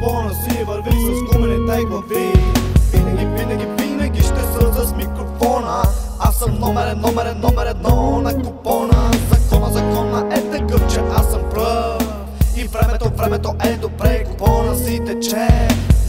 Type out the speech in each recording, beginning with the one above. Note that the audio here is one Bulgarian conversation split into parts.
Купона си върви с гуменете глави. Винаги, винаги, винаги ще съм с микрофона Аз съм номер, номер, номер едно на купона. Закона, закона е такъв, че аз съм пръв. И времето, времето е добре, купона си тече.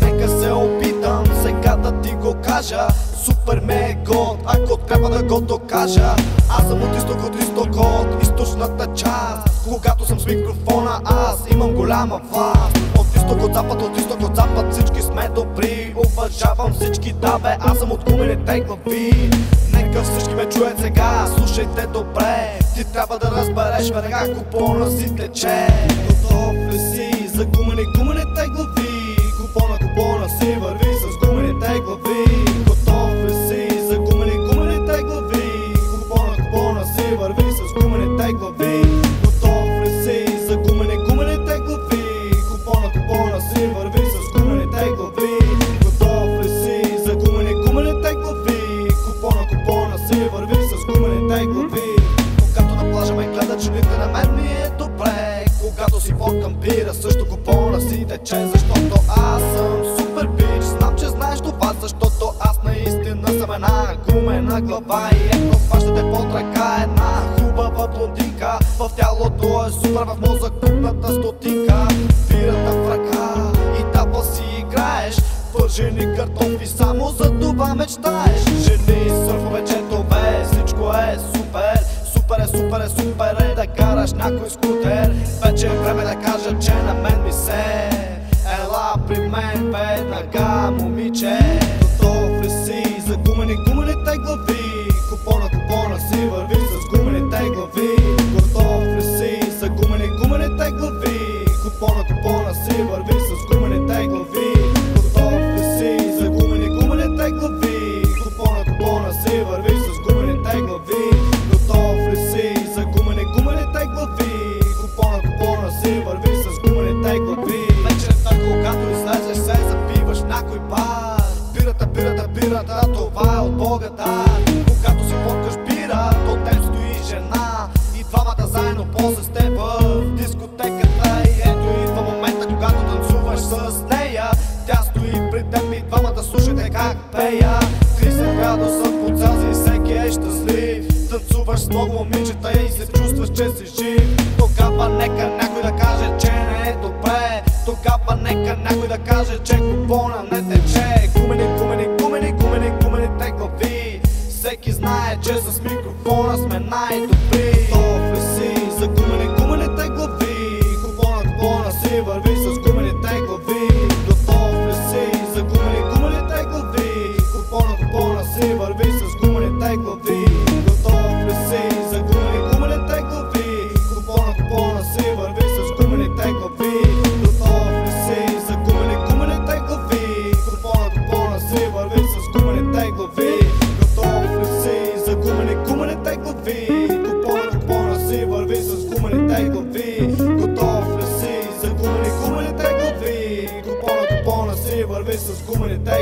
Нека се опитам сега да ти го кажа. Супер ме год, ако трябва да го докажа. Аз съм от изток, от изток, от източната част. Когато съм с микрофона, аз имам голяма власт изток, от запад, от изток, от запад Всички сме добри, уважавам всички, да бе Аз съм от гумените глави Нека всички ме чуят сега, слушайте добре. Ти трябва да разбереш веднага купона си тече Готов ли си за гумени, гумените глави върви с гумените глави Когато на плажа ме гледат жените на мен ми е добре. Когато си фоткам бира също купона си тече Защото аз съм супер бич. Знам, че знаеш това, защото аз наистина съм една гумена глава. И ето хващате под ръка една хубава блондинка В тялото е супер, в мозък купната стотинка. Бирата в ръка и тапа си играеш Пържени картофи, само за това мечтаеш някой скутер Вече е време да кажа, че на мен ми се. Ела при мен веднага, момиче дар Когато си фоткаш бира, до теб стои жена. И двамата заедно после с теб в дискотеката. И ето идва момента, когато танцуваш с нея. Тя стои при теб и двамата слушате как пея. 30 градуса по Целзий, всеки е щастлив. Танцуваш с много момичета и се чувстваш, че си жив. Тогава нека някой да каже, че не е добре. Тогава нека някой да каже, че купона не тече. Гумени, че с микрофона сме най-добри. Готов ли си за гумени, гумените глави. Купона, купона си върви nossas comunidades.